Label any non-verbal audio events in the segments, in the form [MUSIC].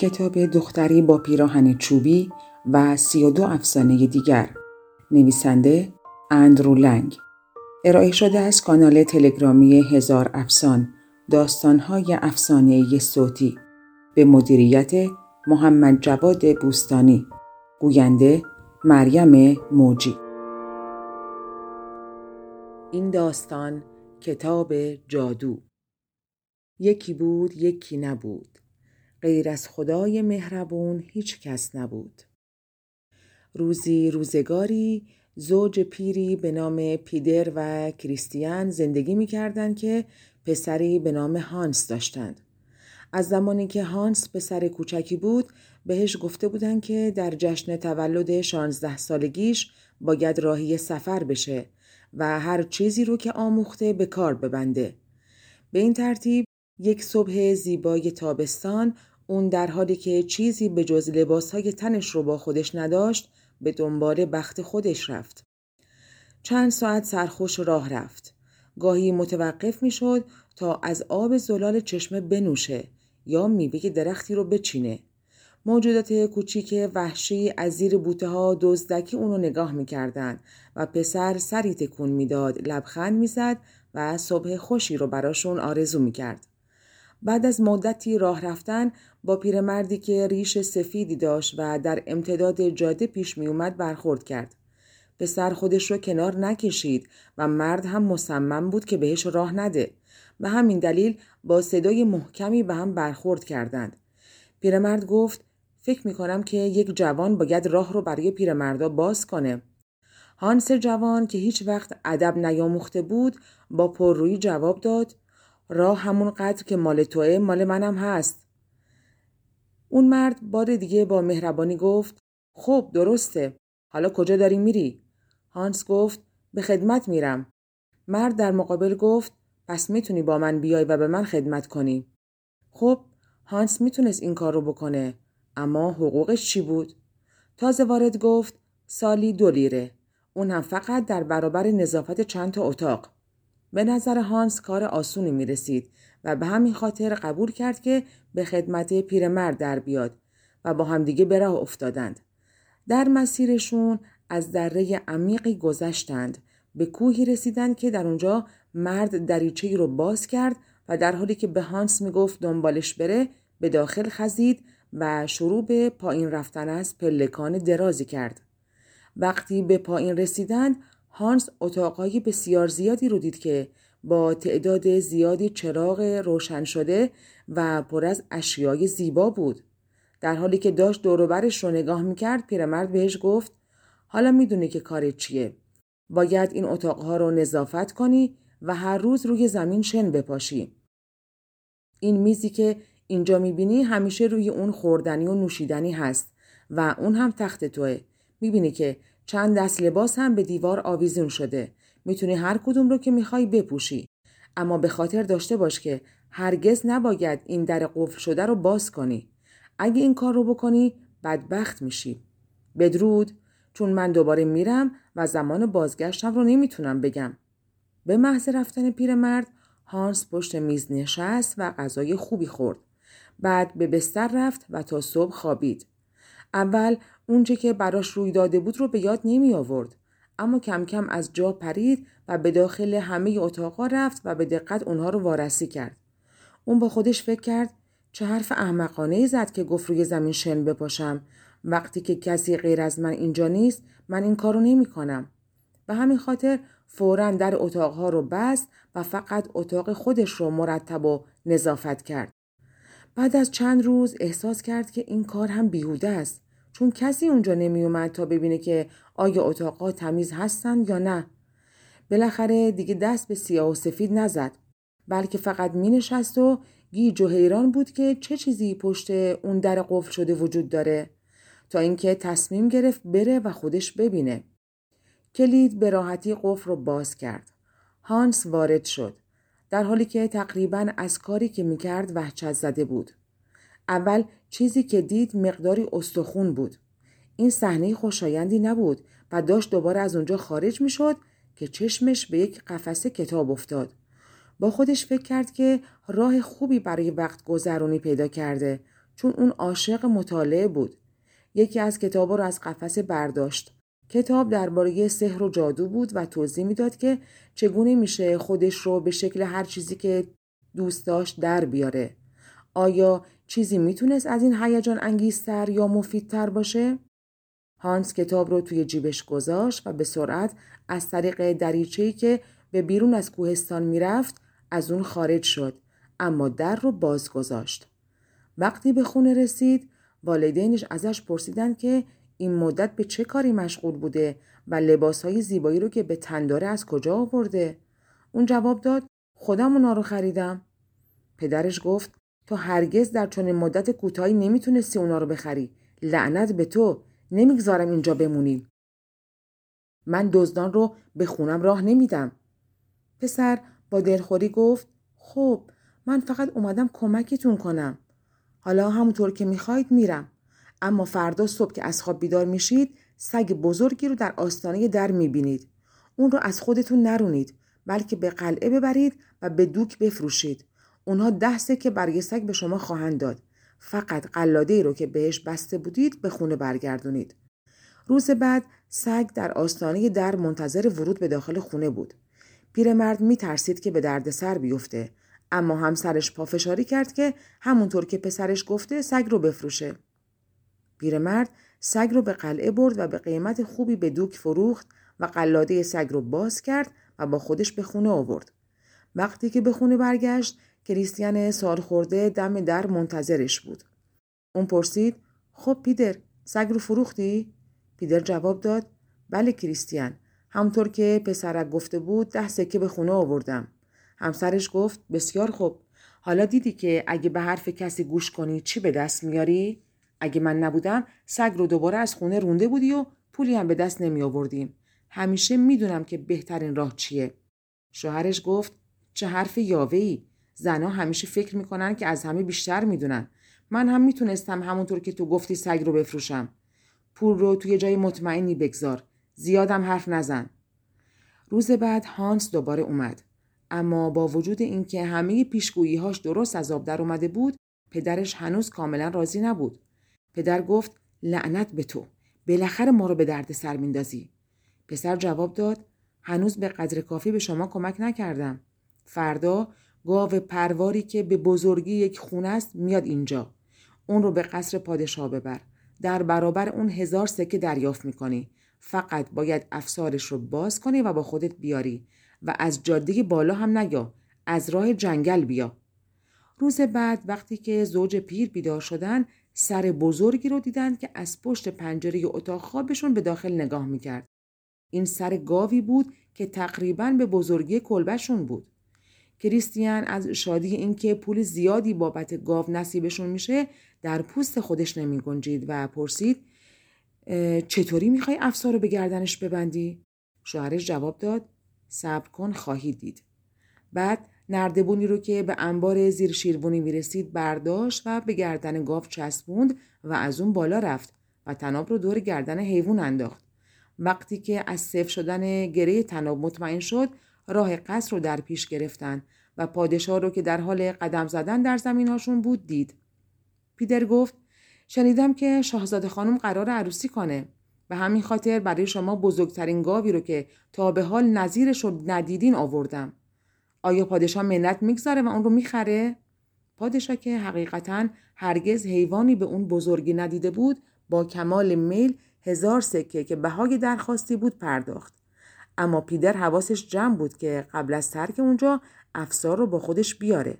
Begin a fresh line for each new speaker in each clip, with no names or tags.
کتاب دختری با پیراهن چوبی و سی و دو افسانه دیگر. نویسنده اندرو لنگ. ارائه شده از کانال تلگرامی هزار افسان داستانهای افسانه صوتی. به مدیریت محمد جواد بوستانی. گوینده مریم موجی. این داستان کتاب جادو. یکی بود یکی نبود. غیر از خدای مهربون هیچ کس نبود. روزی روزگاری زوج پیری به نام پیدر و کریستیان زندگی می کردن که پسری به نام هانس داشتند. از زمانی که هانس پسر کوچکی بود بهش گفته بودن که در جشن تولد 16 سالگیش باید راهی سفر بشه و هر چیزی رو که آموخته به کار ببنده. به این ترتیب یک صبح زیبای تابستان اون در حالی که چیزی به جز لباسهای تنش رو با خودش نداشت به دنبال بخت خودش رفت. چند ساعت سرخوش راه رفت. گاهی متوقف می شد تا از آب زلال چشمه بنوشه یا میوه درختی رو بچینه. موجودات کوچیک وحشی از زیر بوته ها دزدکی اونو نگاه می‌کردن و پسر سری تکون می‌داد لبخند می‌زد و صبح خوشی رو براشون آرزو می‌کرد. بعد از مدتی راه رفتن با پیرمردی که ریش سفیدی داشت و در امتداد جاده پیش می اومد برخورد کرد. پسر خودش رو کنار نکشید و مرد هم مصمم بود که بهش راه نده و همین دلیل با صدای محکمی به هم برخورد کردند. پیرمرد گفت فکر می کنم که یک جوان باید راه رو برای پیرمردا باز کنه. هانس جوان که هیچ وقت ادب نیاموخته بود با پررویی جواب داد راه همون قدر که مال توه مال منم هست. اون مرد بار دیگه با مهربانی گفت خب درسته. حالا کجا داری میری؟ هانس گفت به خدمت میرم. مرد در مقابل گفت پس می‌تونی با من بیای و به من خدمت کنی. خب هانس می‌تونست این کار رو بکنه اما حقوقش چی بود؟ تازه وارد گفت سالی دو لیره. اون هم فقط در برابر نظافت چند تا اتاق. به نظر هانس کار آسونی می رسید و به همین خاطر قبول کرد که به خدمت پیرمرد در بیاد و با همدیگه به راه افتادند. در مسیرشون از دره عمیقی گذشتند به کوهی رسیدند که در اونجا مرد دریچه رو باز کرد و در حالی که به هانس می‌گفت دنبالش بره به داخل خزید و شروع به پایین رفتن از پلکان درازی کرد. وقتی به پایین رسیدند هانس اتاقهای بسیار زیادی رو دید که با تعداد زیادی چراغ روشن شده و پر از اشیای زیبا بود. در حالی که داشت دوروبرش رو نگاه می‌کرد پیرمرد بهش گفت حالا می‌دونی که کار چیه. باید این اتاقها رو نظافت کنی و هر روز روی زمین شن بپاشی. این میزی که اینجا می‌بینی همیشه روی اون خوردنی و نوشیدنی هست و اون هم تخت توه. می‌بینی که چند دست لباس هم به دیوار آویزون شده. می‌تونی هر کدوم رو که می‌خوای بپوشی. اما به خاطر داشته باش که هرگز نباید این در قفل شده رو باز کنی. اگه این کار رو بکنی بدبخت میشی. بدرود چون من دوباره میرم و زمان بازگشتم رو نمی‌تونم بگم. به محض رفتن پیرمرد هانس پشت میز نشست و غذای خوبی خورد. بعد به بستر رفت و تا صبح خوابید. اول اونچه که براش روی داده بود رو به یاد نمی آورد. اما کم کم از جا پرید و به داخل همه اتاقا رفت و به دقت اونها رو وارسی کرد. اون با خودش فکر کرد چه حرف احمقانه ای زد که گفت روی زمین شن بپاشم وقتی که کسی غیر از من اینجا نیست من این کارو نمی کنم. به همین خاطر فورا در اتاقها رو بست و فقط اتاق خودش رو مرتب و نظافت کرد. بعد از چند روز احساس کرد که این کار هم بیهوده است چون کسی اونجا نمی اومد تا ببینه که آیا اتاقا تمیز هستن یا نه. بالاخره دیگه دست به سیاه و سفید نزد بلکه فقط می نشست و گیج و حیران بود که چه چیزی پشت اون در قفل شده وجود داره تا اینکه تصمیم گرفت بره و خودش ببینه. کلید به راحتی قفل رو باز کرد. هانس وارد شد. در حالی که تقریبا از کاری که می‌کرد وحشت زده بود. اول چیزی که دید مقداری استخون بود. این صحنه خوشایندی نبود و داشت دوباره از اونجا خارج می‌شد که چشمش به یک قفسه کتاب افتاد. با خودش فکر کرد که راه خوبی برای وقت گذرونی پیدا کرده چون اون عاشق مطالعه بود. یکی از کتابا رو از قفسه برداشت. کتاب درباره سحر و جادو بود و توضیح می‌داد که چگونه میشه خودش رو به شکل هر چیزی که دوست داشت در بیاره. آیا چیزی می‌تونست از این هیجان انگیزتر یا مفیدتر باشه؟ هانس کتاب رو توی جیبش گذاشت و به سرعت از طریق دریچه‌ای که به بیرون از کوهستان می‌رفت از اون خارج شد اما در رو باز گذاشت. وقتی به خونه رسید والدینش ازش پرسیدن که این مدت به چه کاری مشغول بوده و لباسهای زیبایی رو که به تنداره از کجا آورده؟ اون جواب داد خودم اونا رو خریدم. پدرش گفت تو هرگز در چنین مدت کوتاهی نمی‌تونستی اونا رو بخری. لعنت به تو نمی‌گذارم اینجا بمونی. من دزدان رو به خونم راه نمیدم. پسر با دلخوری گفت خب من فقط اومدم کمکتون کنم. حالا همونطور که می‌خواید میرم. اما فردا صبح که از خواب بیدار میشید سگ بزرگی رو در آستانه در می‌بینید. اون رو از خودتون نرونید بلکه به قلعه ببرید و به دوک بفروشید. اونها ده سکه برگ سگ به شما خواهند داد. فقط قلاده رو که بهش بسته بودید به خونه برگردونید. روز بعد سگ در آستانه در منتظر ورود به داخل خونه بود. پیرمرد می ترسید که به درد سر بیفته اما همسرش پافشاری کرد که همونطور که پسرش گفته سگ رو بفروشه. پیرمرد سگ رو به قلعه برد و به قیمت خوبی به دوک فروخت و قلاده سگ رو باز کرد و با خودش به خونه آورد. وقتی که به خونه برگشت کریستیان سال خورده دم در منتظرش بود. اون پرسید خب پیدر سگ رو فروختی؟ پیدر جواب داد بله کریستیان همطور که پسرک گفته بود ده سکه به خونه آوردم. همسرش گفت بسیار خوب. حالا دیدی که اگه به حرف کسی گوش کنی چی به دست میاری؟ اگه من نبودم سگ رو دوباره از خونه رونده بودی و پولی هم به دست نمی آوردیم. همیشه می‌دونم که بهترین راه چیه. شوهرش گفت چه حرف یاوه ای. زنها همیشه فکر می‌کنن که از همه بیشتر می‌دونن. من هم می‌تونستم همونطور که تو گفتی سگ رو بفروشم. پول رو توی جای مطمئنی بگذار. زیادم حرف نزن. روز بعد هانس دوباره اومد. اما با وجود اینکه همه پیشگوییهاش درست از آب در اومده بود، پدرش هنوز کاملا راضی نبود. پدر گفت لعنت به تو. بالاخره ما رو به درد سر میندازی. پسر جواب داد هنوز به قدر کافی به شما کمک نکردم. فردا گاو پرواری که به بزرگی یک خونه است میاد اینجا. اون رو به قصر پادشاه ببر. در برابر اون هزار سکه دریافت می‌کنی. فقط باید افسارش رو باز کنی و با خودت بیاری و از جاده بالا هم نیا. از راه جنگل بیا. روز بعد وقتی که زوج پیر بیدار شدن سر بزرگی رو دیدن که از پشت پنجره اتاق خوابشون به داخل نگاه می‌کرد. این سر گاوی بود که تقریبا به بزرگی کلبشون بود. کریستیان از شادی اینکه پول زیادی بابت گاو نصیبشون میشه در پوست خودش نمی گنجید و پرسید چطوری می‌خوای افسار رو به گردنش ببندی؟ شوهرش جواب داد صبر کن خواهی دید. بعد نردبونی رو که به انبار زیر شیربونی می‌رسید برداشت و به گردن گاو چسبوند و از اون بالا رفت و تناب رو دور گردن حیوان انداخت. وقتی که از صف شدن گره تناب مطمئن شد راه قصر رو در پیش گرفتن و پادشاه رو که در حال قدم زدن در زمینهاشون بود دید. پیدر گفت شنیدم که شاهزاده خانم قرار عروسی کنه و همین خاطر برای شما بزرگترین گاوی رو که تا به حال نظیرش رو ندیدین آوردم. آیا پادشاه منت می‌گذاره و اون رو می‌خره؟ پادشاه که حقیقتا هرگز حیوانی به اون بزرگی ندیده بود با کمال میل هزار سکه که بهای درخواستی بود پرداخت. اما پیدر حواسش جمع بود که قبل از ترک اونجا افسار رو با خودش بیاره.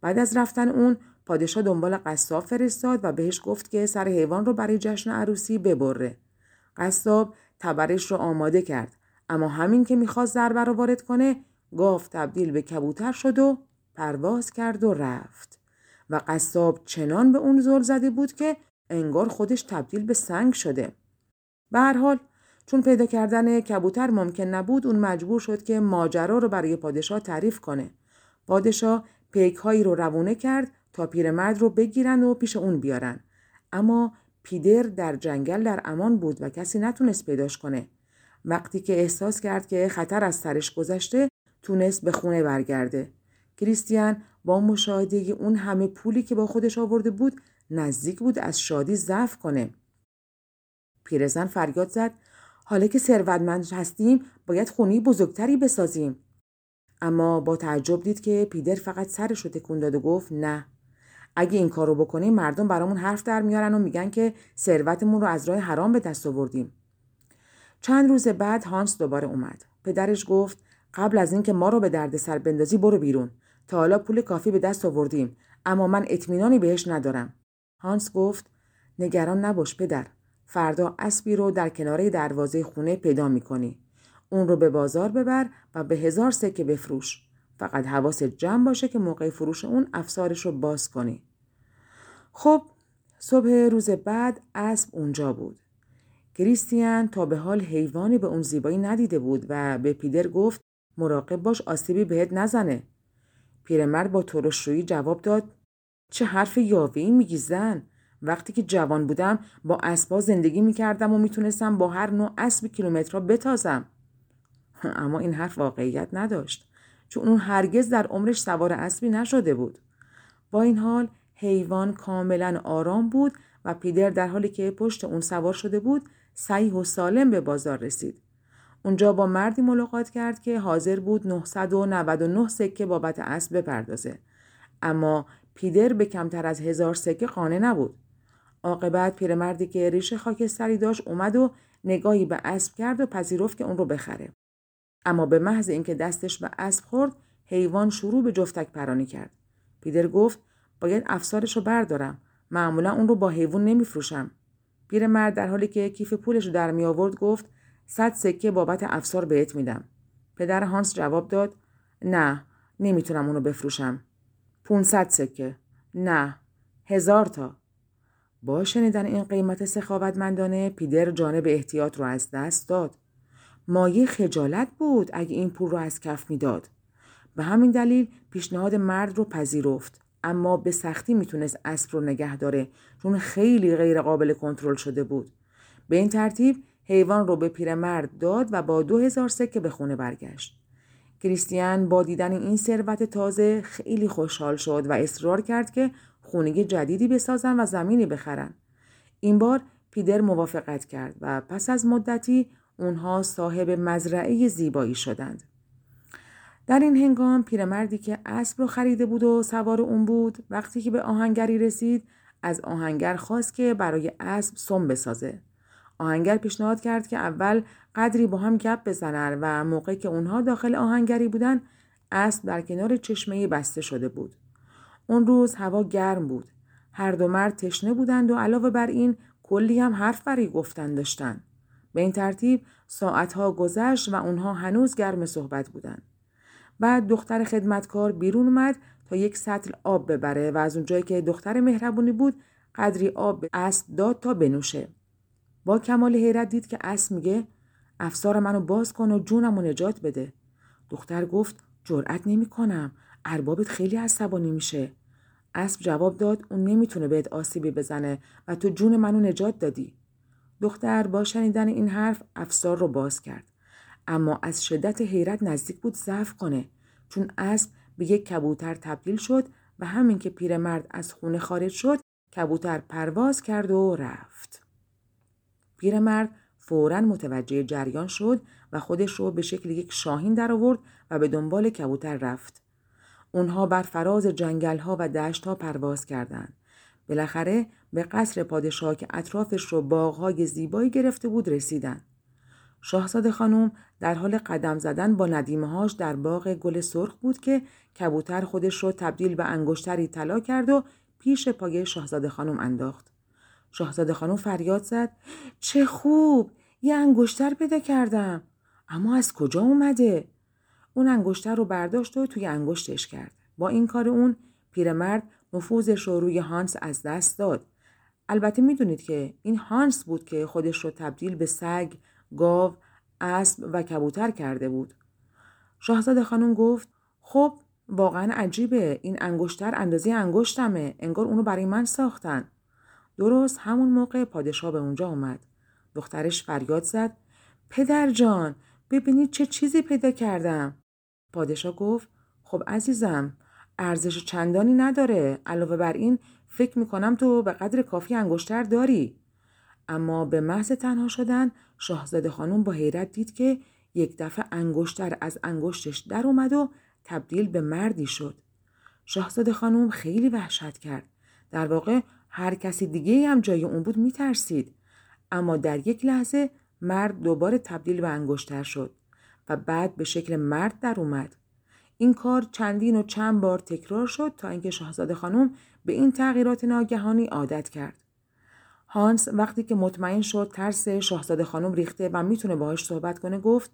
بعد از رفتن اون پادشاه دنبال قصاب فرستاد و بهش گفت که سر حیوان رو برای جشن عروسی ببره. قصاب تبرش رو آماده کرد اما همین که می‌خواست ضربه رو وارد کنه گاو تبدیل به کبوتر شد و پرواز کرد و رفت و قصاب چنان به اون زل زده بود که انگار خودش تبدیل به سنگ شده. به هر حال چون پیدا کردن کبوتر ممکن نبود اون مجبور شد که ماجرا رو برای پادشاه تعریف کنه. پادشاه پیک هایی رو روونه کرد تا پیرمرد رو بگیرن و پیش اون بیارن. اما پیدر در جنگل در امان بود و کسی نتونست پیداش کنه. وقتی که احساس کرد که خطر از سرش گذشته تونست به خونه برگرده. کریستیان با مشاهده اون همه پولی که با خودش آورده بود نزدیک بود از شادی ضعف کنه. پیرزن فریاد زد حالا که ثروتمند هستیم باید خونی بزرگتری بسازیم. اما با تعجب دید که پیدر فقط سرش رو تکون داد و گفت نه. اگه این کارو بکنیم مردم برامون حرف در میارن و میگن که ثروتمون رو از راه حرام به دست آوردیم. چند روز بعد هانس دوباره اومد. پدرش گفت قبل از اینکه ما رو به دردسر بندازی برو بیرون. تا حالا پول کافی به دست آوردیم اما من اطمینانی بهش ندارم. هانس گفت نگران نباش پدر. فردا اسبی رو در کناره دروازه خونه پیدا می‌کنی. اون رو به بازار ببر و به هزار سکه بفروش. فقط حواست جمع باشه که موقع فروش اون افسارش رو باز کنی. خب صبح روز بعد اسب اونجا بود. کریستیان تا به حال حیوانی به اون زیبایی ندیده بود و به پیدر گفت مراقب باش آسیبی بهت نزنه. پیرمرد با ترشرویی جواب داد چه حرف یاوهی میگی زن. وقتی که جوان بودم با اسبا زندگی می‌کردم و می‌تونستم با هر نوع اسب کیلومترها بتازم. [LAUGHS] اما این حرف واقعیت نداشت چون اون هرگز در عمرش سوار اسبی نشده بود. با این حال حیوان کاملا آرام بود و پیدر در حالی که پشت اون سوار شده بود صحیح و سالم به بازار رسید. اونجا با مردی ملاقات کرد که حاضر بود 999 سکه بابت اسب بپردازه. اما پیدر به کمتر از هزار سکه قانه نبود. عاقبت پیرمردی که ریش خاکستری داشت اومد و نگاهی به اسب کرد و پذیرفت که اون رو بخره. اما به محض اینکه دستش به اسب خورد حیوان شروع به جفتک پرانی کرد. پیدر گفت باید افسارش رو بردارم. معمولا اون رو با حیوان نمیفروشم. پیرمرد در حالی که کیف پولش رو در می آورد گفت صد سکه بابت افسار بهت میدم. پدر هانس جواب داد نه نمی‌تونم اونو بفروشم. 500 سکه. نه هزار تا. با شنیدن این قیمت سخاوتمندانه پیدر جانب احتیاط رو از دست داد. مایه خجالت بود اگه این پول رو از کف می‌داد. به همین دلیل پیشنهاد مرد رو پذیرفت. اما به سختی می‌تونست اسب رو نگه داره. چون خیلی غیر قابل کنترل شده بود. به این ترتیب حیوان رو به پیرمرد داد و با دو هزار سکه به خونه برگشت. کریستیان با دیدن این ثروت تازه خیلی خوشحال شد و اصرار کرد که خونه جدیدی بسازن و زمینی بخرن. این بار پیدر موافقت کرد و پس از مدتی اونها صاحب مزرعه زیبایی شدند. در این هنگام پیرمردی که اسب رو خریده بود و سوار اون بود وقتی که به آهنگری رسید از آهنگر خواست که برای اسب سم بسازه. آهنگر پیشنهاد کرد که اول قدری با هم گپ بزنن و موقعی که اونها داخل آهنگری بودن اسب در کنار چشمه بسته شده بود. اون روز هوا گرم بود. هر دو مرد تشنه بودند و علاوه بر این کلی هم حرف برای گفتن داشتند. به این ترتیب ساعتها گذشت و اونها هنوز گرم صحبت بودند. بعد دختر خدمتکار بیرون اومد تا یک سطل آب ببره و از اونجایی که دختر مهربونی بود قدری آب به اسب داد تا بنوشه. با کمال حیرت دید که اسب میگه افسار منو باز کن و جونم نجات بده. دختر گفت جرأت نمی کنم. اربابت خیلی عصبانی میشه. اسب جواب داد اون نمی‌تونه بهت آسیبی بزنه و تو جون منو نجات دادی. دختر با شنیدن این حرف افسار رو باز کرد. اما از شدت حیرت نزدیک بود ضعف کنه چون اسب به یک کبوتر تبدیل شد و همین که پیرمرد از خونه خارج شد کبوتر پرواز کرد و رفت. پیرمرد فورا متوجه جریان شد و خودش رو به شکل یک شاهین در آورد و به دنبال کبوتر رفت. اونها بر فراز جنگل ها و دشت ها پرواز کردند. بالاخره به قصر پادشاه که اطرافش رو باغهای زیبایی گرفته بود رسیدن. شاهزاده خانم در حال قدم زدن با ندیمهاش در باغ گل سرخ بود که کبوتر خودش رو تبدیل به انگشتری طلا کرد و پیش پای شاهزاده خانم انداخت. شاهزاده خانم فریاد زد چه خوب یه انگشتر پیدا کردم اما از کجا اومده اون انگشتر رو برداشت و توی انگشتش کرد با این کار اون پیرمرد نفوذش رو روی هانس از دست داد البته می‌دونید که این هانس بود که خودش رو تبدیل به سگ، گاو، اسب و کبوتر کرده بود. شاهزاده خانم گفت خب واقعا عجیبه این انگشتر اندازه انگشتمه انگار اونو برای من ساختن. درست همون موقع پادشاه به اونجا اومد. دخترش فریاد زد پدر جان ببینید چه چیزی پیدا کردم. پادشاه گفت خب عزیزم ارزش چندانی نداره. علاوه بر این فکر می‌کنم تو به قدر کافی انگشتر داری. اما به محض تنها شدن شاهزاده خانم با حیرت دید که یک دفعه انگشتر از انگشتش در اومد و تبدیل به مردی شد. شاهزاده خانم خیلی وحشت کرد. در واقع هر کسی دیگه هم جای اون بود میترسید. اما در یک لحظه مرد دوباره تبدیل به انگشتر شد. و بعد به شکل مرد در اومد این کار چندین و چند بار تکرار شد تا اینکه شاهزاده خانم به این تغییرات ناگهانی عادت کرد. هانس وقتی که مطمئن شد ترس شاهزاده خانم ریخته و می‌تونه باهاش صحبت کنه گفت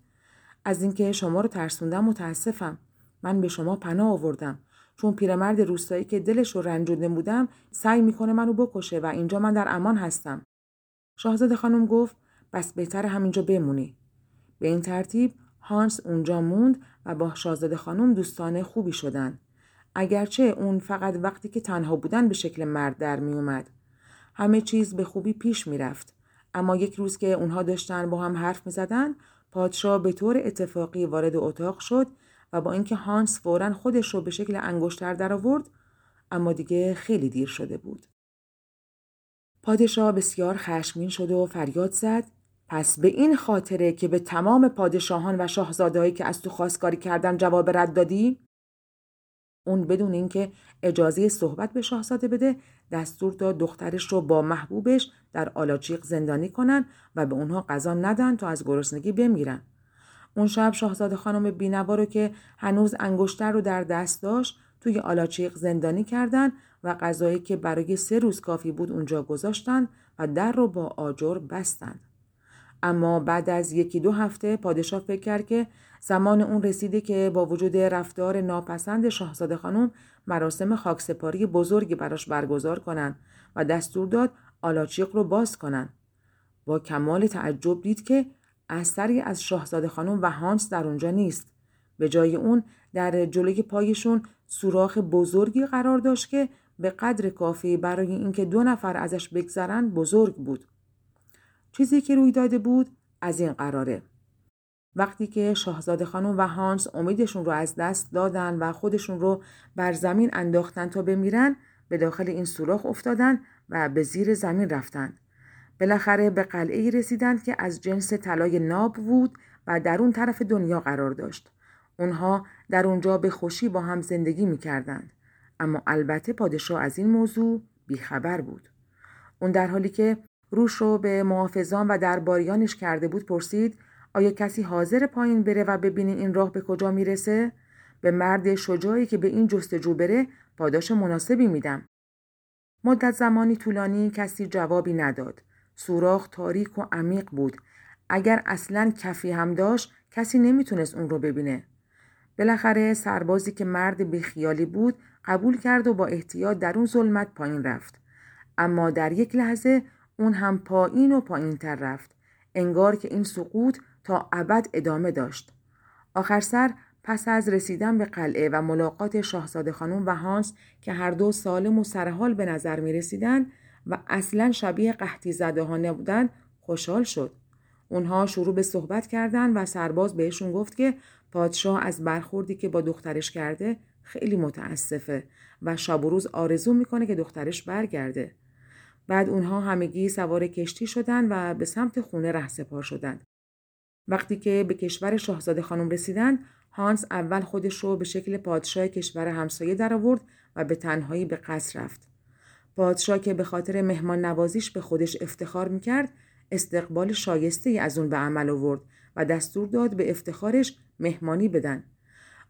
از اینکه شما رو ترسوندم متاسفم. من به شما پناه آوردم چون پیرمرد روستایی که دلش رو رنجونده بودم سعی می‌کنه منو بکشه و اینجا من در امان هستم. شاهزاده خانم گفت بس بهتر همینجا بمونی. به این ترتیب هانس اونجا موند و با شاهزاده خانم دوستان خوبی شدن. اگرچه اون فقط وقتی که تنها بودن به شکل مرد در می اومد. همه چیز به خوبی پیش می رفت. اما یک روز که اونها داشتن با هم حرف می زدن، پادشاه به طور اتفاقی وارد اتاق شد و با اینکه هانس فورا خودش رو به شکل انگشتر در آورد اما دیگه خیلی دیر شده بود. پادشاه بسیار خشمین شد و فریاد زد پس به این خاطره که به تمام پادشاهان و شاهزادهایی که از تو خواستگاری کردن جواب رد دادی؟ اون بدون اینکه اجازه صحبت به شاهزاده بده دستور داد دخترش رو با محبوبش در آلاچیق زندانی کنن و به اونها غذا ندن تا از گرسنگی بمیرن. اون شب شاهزاده خانم بینوا رو که هنوز انگشتر رو در دست داشت توی آلاچیق زندانی کردن و غذایی که برای سه روز کافی بود اونجا گذاشتن و در رو با آجر بستند. اما بعد از یکی دو هفته پادشاه فکر کرد که زمان اون رسیده که با وجود رفتار ناپسند شاهزاده خانم مراسم خاکسپاری بزرگی براش برگزار کنند و دستور داد آلاچیق رو باز کنن. با کمال تعجب دید که اثری از شاهزاده خانم و هانس در اونجا نیست. به جای اون در جلوی پایشون سوراخ بزرگی قرار داشت که به قدر کافی برای اینکه دو نفر ازش بگذرن بزرگ بود. چیزی که روی داده بود از این قراره. وقتی که شاهزاده خانم و هانس امیدشون رو از دست دادن و خودشون رو بر زمین انداختن تا بمیرن به داخل این سوراخ افتادن و به زیر زمین رفتند. بالاخره به قلعه رسیدند که از جنس طلای ناب بود و در اون طرف دنیا قرار داشت. اونها در اونجا به خوشی با هم زندگی می کردند. اما البته پادشاه از این موضوع بیخبر بود. اون در حالی که روش رو به محافظان و درباریانش کرده بود پرسید آیا کسی حاضر پایین بره و ببینه این راه به کجا می‌رسه؟ به مرد شجاعی که به این جستجو بره پاداش مناسبی میدم. مدت زمانی طولانی کسی جوابی نداد. سوراخ تاریک و عمیق بود. اگر اصلا کفی هم داشت کسی نمی‌تونست اون رو ببینه. بالاخره سربازی که مرد خیالی بود قبول کرد و با احتیاط در اون ظلمت پایین رفت. اما در یک لحظه اون هم پایین و پایین تر رفت. انگار که این سقوط تا ابد ادامه داشت. آخر سر پس از رسیدن به قلعه و ملاقات شاهزاده خانم و هانس که هر دو سالم و سرحال به نظر می رسیدن و اصلا شبیه قحطی زده ها نبودن خوشحال شد. اونها شروع به صحبت کردن و سرباز بهشون گفت که پادشاه از برخوردی که با دخترش کرده خیلی متاسفه و شب و روز آرزو می‌کنه که دخترش برگرده. بعد اونها همگی سوار کشتی شدند و به سمت خونه رهسپار شدند. وقتی که به کشور شاهزاده خانم رسیدن هانس اول خودش رو به شکل پادشاه کشور همسایه در آورد و به تنهایی به قصر رفت. پادشاه که به خاطر مهمان نوازیش به خودش افتخار می‌کرد استقبال شایسته ای از اون به عمل آورد و دستور داد به افتخارش مهمانی بدن.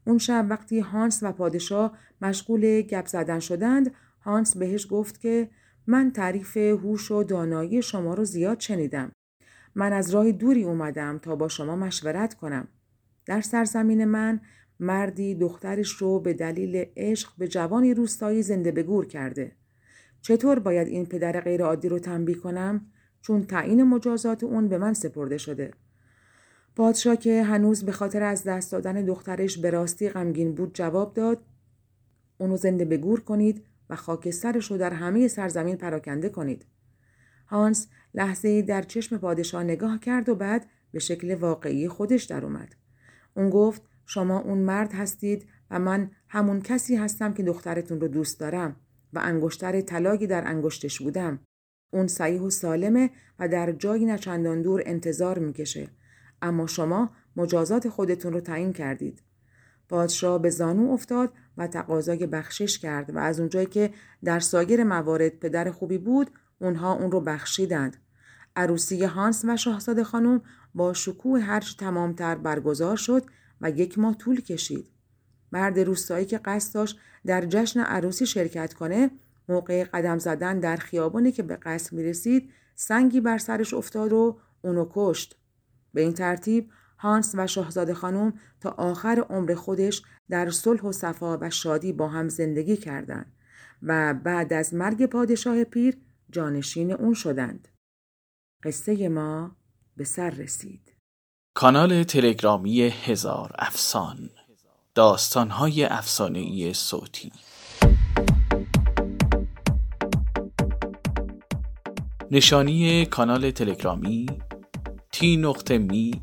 اون شب وقتی هانس و پادشاه مشغول گپ زدن شدند هانس بهش گفت که من تعریف هوش و دانایی شما رو زیاد شنیدم. من از راه دوری اومدم تا با شما مشورت کنم. در سرزمین من مردی دخترش رو به دلیل عشق به جوانی روستایی زنده به گور کرده. چطور باید این پدر غیرعادی رو تنبیه کنم؟ چون تعیین مجازات اون به من سپرده شده. پادشاه که هنوز به خاطر از دست دادن دخترش به راستی غمگین بود جواب داد اونو زنده به گور کنید و خاکسترش رو در همه سرزمین پراکنده کنید. هانس لحظه در چشم پادشاه نگاه کرد و بعد به شکل واقعی خودش در اومد. اون گفت شما اون مرد هستید و من همون کسی هستم که دخترتون رو دوست دارم و انگشتر طلاقی در انگشتش بودم. اون صحیح و سالمه و در جایی نچندان دور انتظار می‌کشه. اما شما مجازات خودتون رو تعیین کردید. پادشاه به زانو افتاد و تقاضای بخشش کرد و از اونجایی که در سایر موارد پدر خوبی بود اونها اون رو بخشیدند. عروسی هانس و شاهزاده خانم با شکوه هرچ تمامتر برگزار شد و یک ماه طول کشید. مرد روستایی که قصد داشت در جشن عروسی شرکت کنه موقع قدم زدن در خیابانی که به قصد می رسید سنگی بر سرش افتاد و اونو کشت. به این ترتیب هانس و شاهزاده خانم تا آخر عمر خودش در صلح و صفا و شادی با هم زندگی کردند و بعد از مرگ پادشاه پیر جانشین اون شدند. قصه ما به سر رسید.
کانال تلگرامی هزار افسان داستانهای افسانه‌ای صوتی نشانی کانال تلگرامی T نقطه me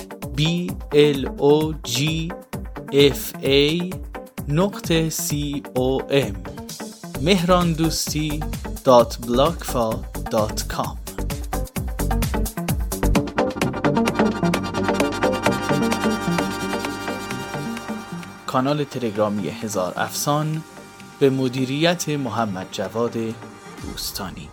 b l o g f a نقطه c o m مهران دوستی دات دات کام کانال تلگرامی هزار افسان به مدیریت محمد جواد دوستانی